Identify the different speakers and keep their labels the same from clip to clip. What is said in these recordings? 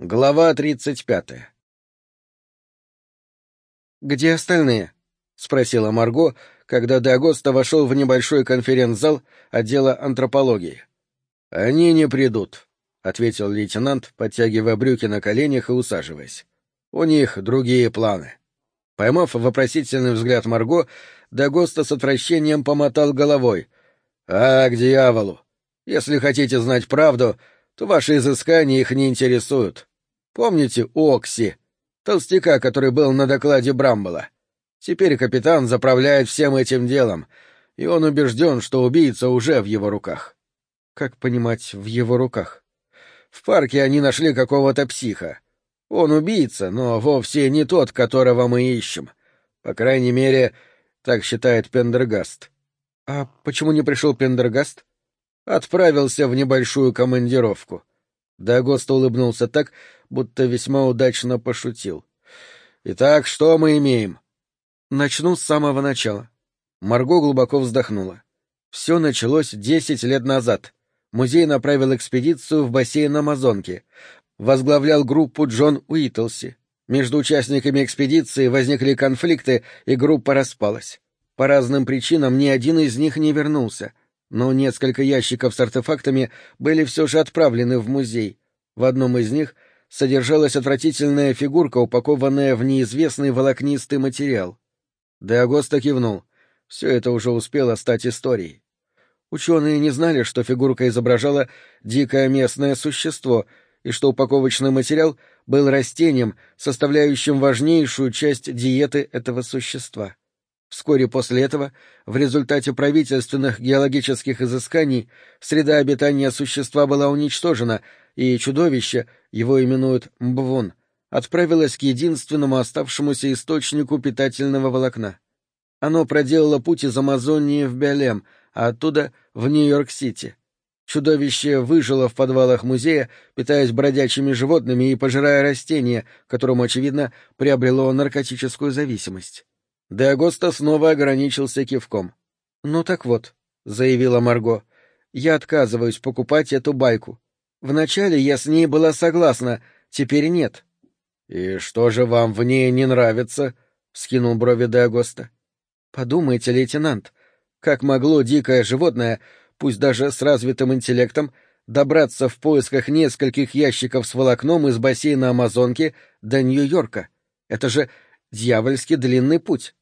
Speaker 1: Глава тридцать пятая. «Где остальные?» — спросила Марго, когда Д'Агоста вошел в небольшой конференц-зал отдела антропологии. «Они не придут», — ответил лейтенант, подтягивая брюки на коленях и усаживаясь. «У них другие планы». Поймав вопросительный взгляд Марго, Д'Агоста с отвращением помотал головой. «А, к дьяволу! Если хотите знать правду, то ваши изыскания их не интересуют. Помните Окси, толстяка, который был на докладе Брамбола? Теперь капитан заправляет всем этим делом, и он убежден, что убийца уже в его руках. Как понимать, в его руках? В парке они нашли какого-то психа. Он убийца, но вовсе не тот, которого мы ищем. По крайней мере, так считает Пендергаст. А почему не пришел Пендергаст? Отправился в небольшую командировку. Дагост улыбнулся так, будто весьма удачно пошутил. «Итак, что мы имеем?» «Начну с самого начала». Марго глубоко вздохнула. Все началось десять лет назад. Музей направил экспедицию в бассейн Амазонки. Возглавлял группу Джон Уитлси. Между участниками экспедиции возникли конфликты, и группа распалась. По разным причинам ни один из них не вернулся, но несколько ящиков с артефактами были все же отправлены в музей. В одном из них — содержалась отвратительная фигурка, упакованная в неизвестный волокнистый материал. Деагоста кивнул. Все это уже успело стать историей. Ученые не знали, что фигурка изображала дикое местное существо и что упаковочный материал был растением, составляющим важнейшую часть диеты этого существа. Вскоре после этого, в результате правительственных геологических изысканий, среда обитания существа была уничтожена, и чудовище, его именуют Мбвун, отправилось к единственному оставшемуся источнику питательного волокна. Оно проделало путь из Амазонии в Белем, а оттуда в Нью-Йорк-Сити. Чудовище выжило в подвалах музея, питаясь бродячими животными и пожирая растения, которому, очевидно, приобрело наркотическую зависимость. Деагоста снова ограничился кивком. «Ну так вот», — заявила Марго, — «я отказываюсь покупать эту байку. Вначале я с ней была согласна, теперь нет». «И что же вам в ней не нравится?» — скинул брови Деагоста. «Подумайте, лейтенант, как могло дикое животное, пусть даже с развитым интеллектом, добраться в поисках нескольких ящиков с волокном из бассейна Амазонки до Нью-Йорка? Это же дьявольски длинный путь.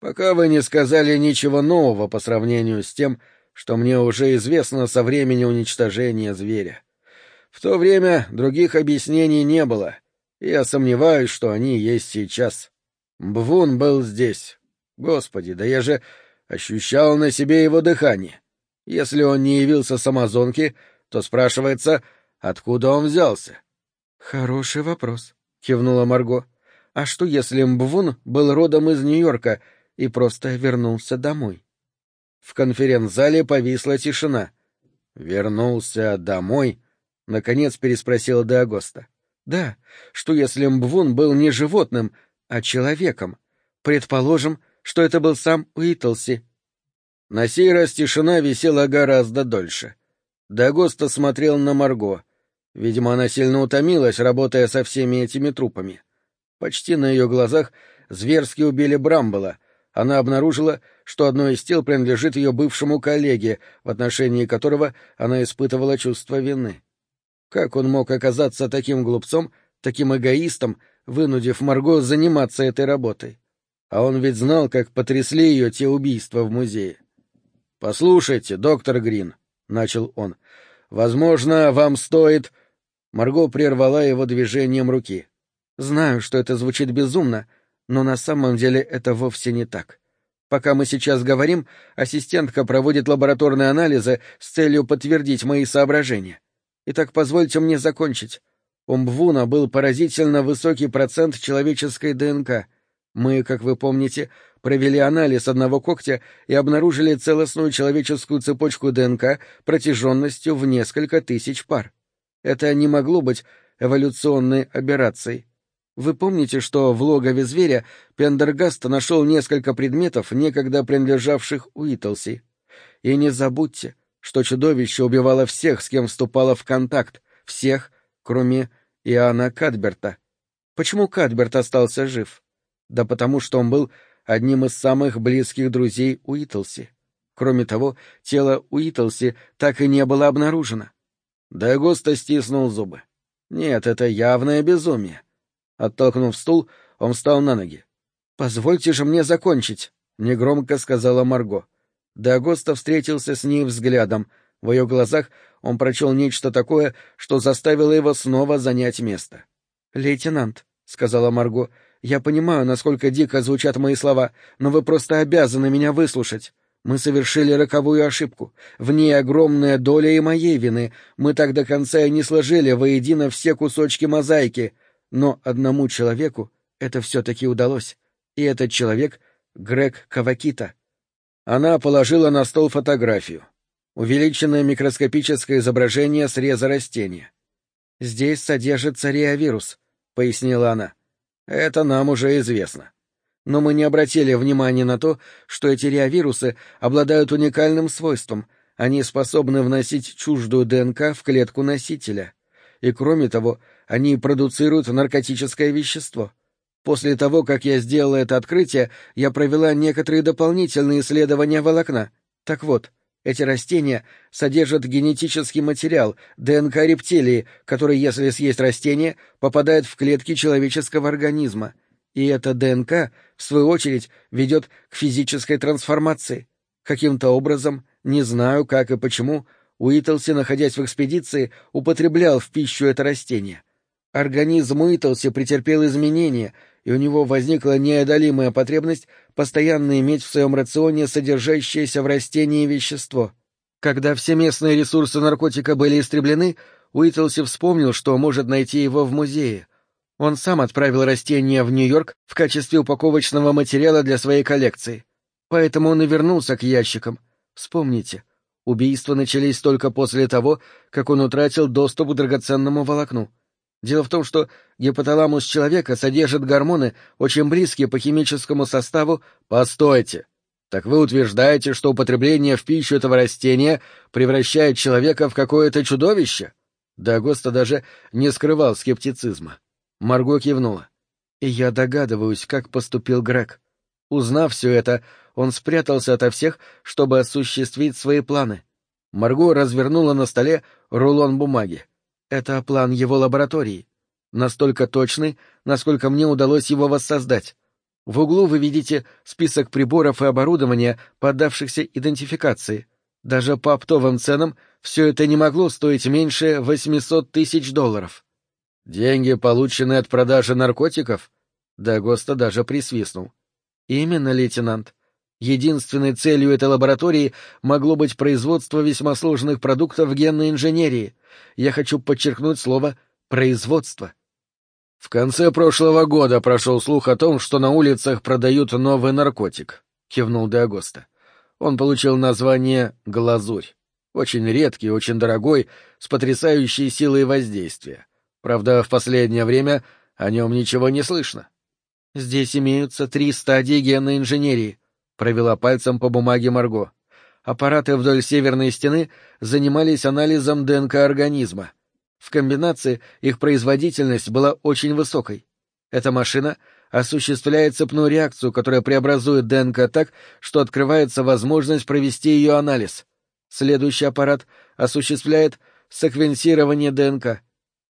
Speaker 1: Пока вы не сказали ничего нового по сравнению с тем, что мне уже известно со времени уничтожения зверя. В то время других объяснений не было, и я сомневаюсь, что они есть сейчас. Бвун был здесь. Господи, да я же ощущал на себе его дыхание. Если он не явился с Амазонки, то спрашивается, откуда он взялся? — Хороший вопрос, — кивнула Марго. — А что, если Мбвун был родом из Нью-Йорка и просто вернулся домой. В конференц-зале повисла тишина. «Вернулся домой?» — наконец переспросил Деагоста. «Да, что если Мбвун был не животным, а человеком? Предположим, что это был сам Уитлси». На сей раз тишина висела гораздо дольше. Дагоста смотрел на Марго. Видимо, она сильно утомилась, работая со всеми этими трупами. Почти на ее глазах зверски убили Брамбола, она обнаружила, что одно из тел принадлежит ее бывшему коллеге, в отношении которого она испытывала чувство вины. Как он мог оказаться таким глупцом, таким эгоистом, вынудив Марго заниматься этой работой? А он ведь знал, как потрясли ее те убийства в музее. — Послушайте, доктор Грин, — начал он, — возможно, вам стоит... Марго прервала его движением руки. — Знаю, что это звучит безумно, но на самом деле это вовсе не так. Пока мы сейчас говорим, ассистентка проводит лабораторные анализы с целью подтвердить мои соображения. Итак, позвольте мне закончить. У Мбвуна был поразительно высокий процент человеческой ДНК. Мы, как вы помните, провели анализ одного когтя и обнаружили целостную человеческую цепочку ДНК протяженностью в несколько тысяч пар. Это не могло быть эволюционной аберрацией. Вы помните, что в логове зверя Пендергаст нашел несколько предметов, некогда принадлежавших Уитлси? И не забудьте, что чудовище убивало всех, с кем вступало в контакт, всех, кроме Иоанна Кадберта. Почему Кадберт остался жив? Да потому что он был одним из самых близких друзей Уитлси. Кроме того, тело Уитлси так и не было обнаружено. Дагоста стиснул зубы. Нет, это явное безумие. Оттолкнув стул, он встал на ноги. «Позвольте же мне закончить», — негромко сказала Марго. Дагоста встретился с ней взглядом. В ее глазах он прочел нечто такое, что заставило его снова занять место. «Лейтенант», — сказала Марго, — «я понимаю, насколько дико звучат мои слова, но вы просто обязаны меня выслушать. Мы совершили роковую ошибку. В ней огромная доля и моей вины. Мы так до конца и не сложили воедино все кусочки мозаики. Но одному человеку это все-таки удалось. И этот человек — Грег Кавакита. Она положила на стол фотографию. Увеличенное микроскопическое изображение среза растения. «Здесь содержится реавирус», — пояснила она. «Это нам уже известно. Но мы не обратили внимания на то, что эти реавирусы обладают уникальным свойством. Они способны вносить чуждую ДНК в клетку носителя. И кроме того, они продуцируют наркотическое вещество. После того, как я сделала это открытие, я провела некоторые дополнительные исследования волокна. Так вот, эти растения содержат генетический материал, ДНК рептилии, который, если съесть растение, попадает в клетки человеческого организма. И эта ДНК, в свою очередь, ведет к физической трансформации. Каким-то образом, не знаю как и почему, Уитлси, находясь в экспедиции, употреблял в пищу это растение. Организм Уитлси претерпел изменения, и у него возникла неодолимая потребность постоянно иметь в своем рационе содержащееся в растении вещество. Когда все местные ресурсы наркотика были истреблены, Уитлси вспомнил, что может найти его в музее. Он сам отправил растение в Нью-Йорк в качестве упаковочного материала для своей коллекции. Поэтому он и вернулся к ящикам. Вспомните, убийства начались только после того, как он утратил доступ к драгоценному волокну. Дело в том, что гипоталамус человека содержит гормоны, очень близкие по химическому составу. Постойте. Так вы утверждаете, что употребление в пищу этого растения превращает человека в какое-то чудовище? Дагоста даже не скрывал скептицизма. Марго кивнула. И я догадываюсь, как поступил Грег. Узнав все это, он спрятался ото всех, чтобы осуществить свои планы. Марго развернула на столе рулон бумаги. Это план его лаборатории. Настолько точный, насколько мне удалось его воссоздать. В углу вы видите список приборов и оборудования, поддавшихся идентификации. Даже по оптовым ценам все это не могло стоить меньше 800 тысяч долларов. Деньги, полученные от продажи наркотиков? Дагоста даже присвистнул. Именно, лейтенант. Единственной целью этой лаборатории могло быть производство весьма сложных продуктов генной инженерии. Я хочу подчеркнуть слово «производство». В конце прошлого года прошел слух о том, что на улицах продают новый наркотик, — кивнул Деагоста. Он получил название «глазурь». Очень редкий, очень дорогой, с потрясающей силой воздействия. Правда, в последнее время о нем ничего не слышно. Здесь имеются три стадии генной инженерии —— провела пальцем по бумаге Марго. Аппараты вдоль северной стены занимались анализом ДНК организма. В комбинации их производительность была очень высокой. Эта машина осуществляет цепную реакцию, которая преобразует ДНК так, что открывается возможность провести ее анализ. Следующий аппарат осуществляет секвенсирование ДНК.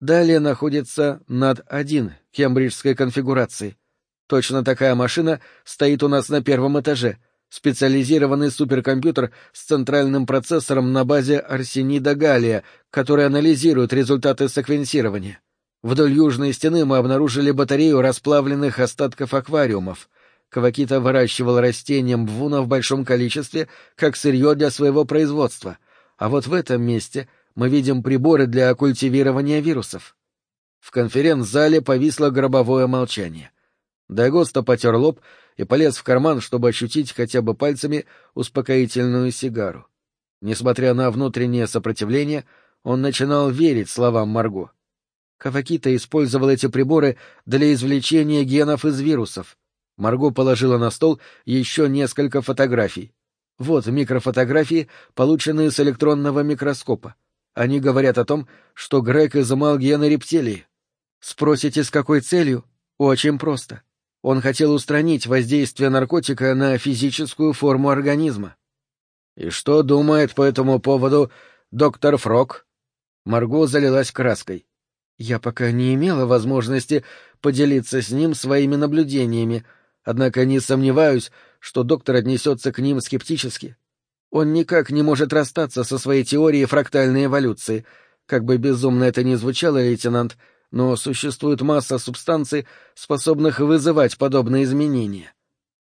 Speaker 1: Далее находится НАД-1 кембриджской конфигурации. Точно такая машина стоит у нас на первом этаже. Специализированный суперкомпьютер с центральным процессором на базе Арсенида Галлия, который анализирует результаты секвенсирования. Вдоль южной стены мы обнаружили батарею расплавленных остатков аквариумов. Кавакита выращивал растения мвуна в большом количестве, как сырье для своего производства. А вот в этом месте мы видим приборы для культивирования вирусов. В конференц-зале повисло гробовое молчание — Дагоста потер лоб и полез в карман, чтобы ощутить хотя бы пальцами успокоительную сигару. Несмотря на внутреннее сопротивление, он начинал верить словам Марго. Кавакита использовал эти приборы для извлечения генов из вирусов. Марго положила на стол еще несколько фотографий. Вот микрофотографии, полученные с электронного микроскопа. Они говорят о том, что Грег изымал гены рептилии.
Speaker 2: Спросите, с какой целью? Очень просто. Он хотел устранить воздействие наркотика на физическую форму организма.
Speaker 1: И что думает по этому поводу доктор Фрок?
Speaker 2: Марго залилась краской. Я пока не имела возможности поделиться с ним своими наблюдениями, однако не сомневаюсь, что доктор отнесется к ним скептически. Он никак не может расстаться со своей теорией фрактальной эволюции. Как бы безумно это ни звучало, лейтенант, но существует масса субстанций, способных вызывать подобные изменения.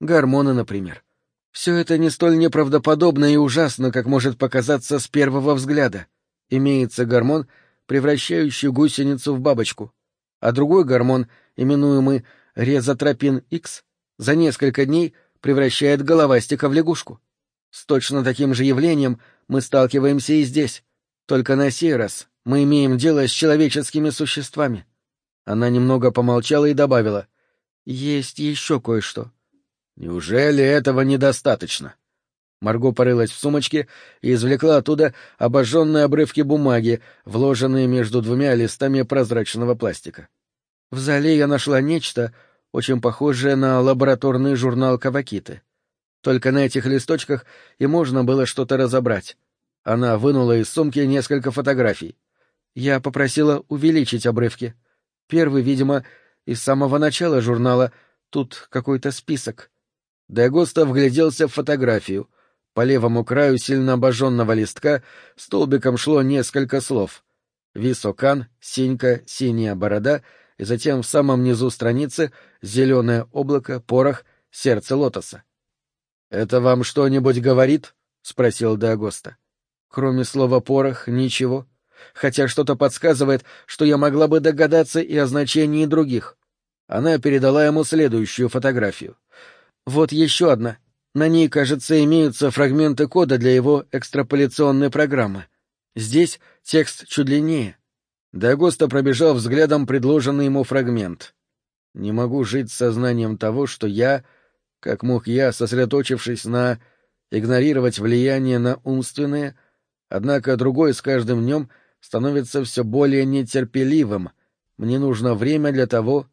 Speaker 2: Гормоны, например. Все это не столь неправдоподобно и ужасно, как может показаться с первого взгляда. Имеется гормон, превращающий гусеницу в бабочку, а другой гормон, именуемый резотропин-X, за несколько дней превращает головастика в лягушку. С точно таким же явлением мы сталкиваемся и здесь, только на сей раз мы имеем дело с человеческими существами. Она немного помолчала и добавила. Есть еще кое-что.
Speaker 1: Неужели этого недостаточно?
Speaker 2: Марго порылась в сумочке и извлекла оттуда обожженные обрывки бумаги, вложенные между двумя листами прозрачного пластика. В зале я нашла нечто, очень похожее на лабораторный журнал Кавакиты. Только на этих листочках и можно было что-то разобрать. Она вынула из сумки несколько фотографий. Я попросила увеличить обрывки. Первый, видимо, из самого начала журнала. Тут какой-то список. Дагоста вгляделся в фотографию. По левому краю сильно обожженного листка столбиком шло несколько слов. Високан, синька, синяя борода, и затем в самом низу страницы зеленое облако, порох, сердце лотоса. — Это вам что-нибудь говорит? — спросил Дагоста. — Кроме слова «порох» — ничего хотя что-то подсказывает, что я могла бы догадаться и о значении других. Она передала ему следующую фотографию. Вот еще одна. На ней, кажется, имеются фрагменты кода для его экстраполяционной программы. Здесь текст чуть длиннее. Дагоста пробежал взглядом предложенный ему фрагмент. «Не могу жить сознанием того, что я, как мог я, сосредоточившись на игнорировать влияние на умственные, однако другой с каждым днем становится все более нетерпеливым. Мне нужно время для того...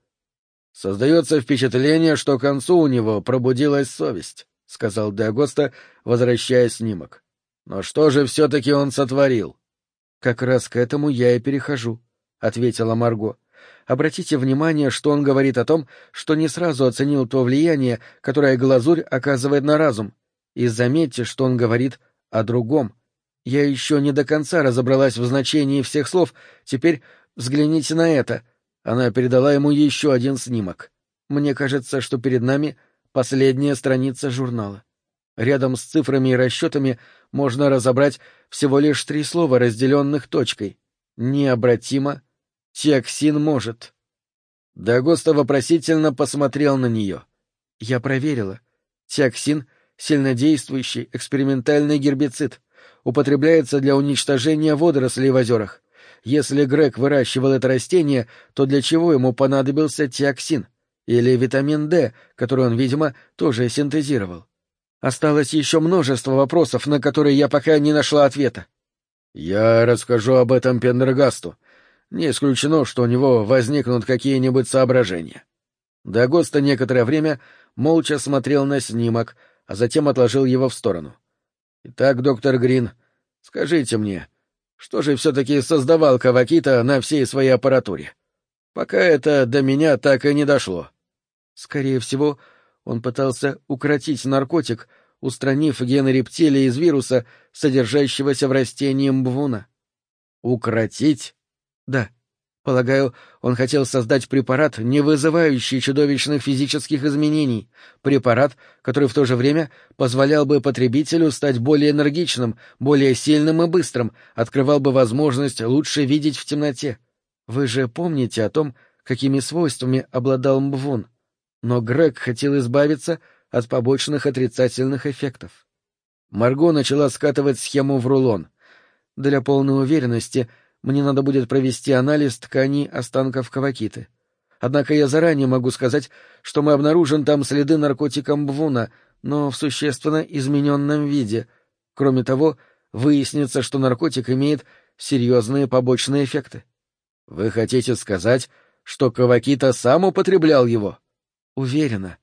Speaker 2: Создается впечатление, что к концу у него пробудилась совесть, — сказал Деагоста, возвращая снимок. Но что же все-таки он сотворил? — Как раз к этому я и перехожу, — ответила Марго. Обратите внимание, что он говорит о том, что не сразу оценил то влияние, которое глазурь оказывает на разум. И заметьте, что он говорит о другом — я еще не до конца разобралась в значении всех слов. Теперь взгляните на это. Она передала ему еще один снимок. Мне кажется, что перед нами последняя страница журнала. Рядом с цифрами и расчетами можно разобрать всего лишь три слова, разделенных точкой. Необратимо. Тиоксин может. Дагоста вопросительно посмотрел на нее. Я проверила. Тиоксин — сильнодействующий экспериментальный гербицид употребляется для уничтожения водорослей в озерах. Если Грег выращивал это растение, то для чего ему понадобился тиоксин? Или витамин D, который он, видимо, тоже синтезировал? Осталось еще множество вопросов, на которые я пока не нашла ответа.
Speaker 1: Я расскажу об этом Пендергасту. Не исключено, что у него возникнут какие-нибудь соображения. Дагоста некоторое время молча смотрел на снимок, а затем отложил его в сторону. — Итак, доктор Грин, скажите мне, что же все-таки создавал Кавакита на всей своей аппаратуре? Пока это до меня так и не дошло.
Speaker 2: Скорее всего, он пытался укротить наркотик, устранив гены рептилии из вируса, содержащегося в растении мбвуна.
Speaker 1: Укротить?
Speaker 2: Да. Полагаю, он хотел создать препарат, не вызывающий чудовищных физических изменений, препарат, который в то же время позволял бы потребителю стать более энергичным, более сильным и быстрым, открывал бы возможность лучше видеть в темноте. Вы же помните о том, какими свойствами обладал Мбвун. Но Грег хотел избавиться от побочных отрицательных эффектов. Марго начала скатывать схему в рулон. Для полной уверенности — мне надо будет провести анализ тканей останков кавакиты. Однако я заранее могу сказать, что мы обнаружим там следы наркотика Мбвуна, но в существенно измененном виде. Кроме того, выяснится, что наркотик имеет серьезные побочные эффекты.
Speaker 1: Вы хотите сказать, что Кавакита сам употреблял его?
Speaker 2: Уверена.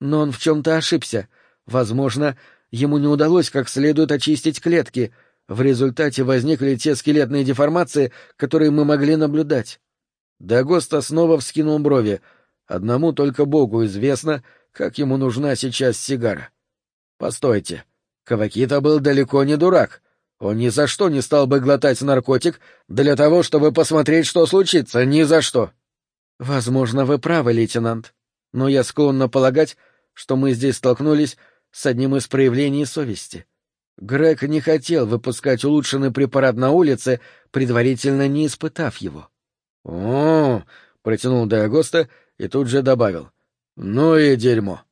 Speaker 2: Но он в чем-то ошибся. Возможно, ему не удалось как следует очистить клетки. В результате возникли те скелетные деформации, которые мы могли наблюдать.
Speaker 1: Дагоста снова вскинул брови. Одному только Богу известно, как ему нужна сейчас сигара. Постойте. Кавакита был далеко не дурак. Он ни за что не стал бы глотать наркотик для того, чтобы посмотреть, что случится, ни за что.
Speaker 2: Возможно, вы правы, лейтенант, но я склонна полагать, что мы здесь столкнулись с одним из проявлений совести. Грег не хотел выпускать улучшенный препарат на улице, предварительно не испытав его.
Speaker 1: — О, — протянул Диагоста и тут же добавил. — Ну и дерьмо.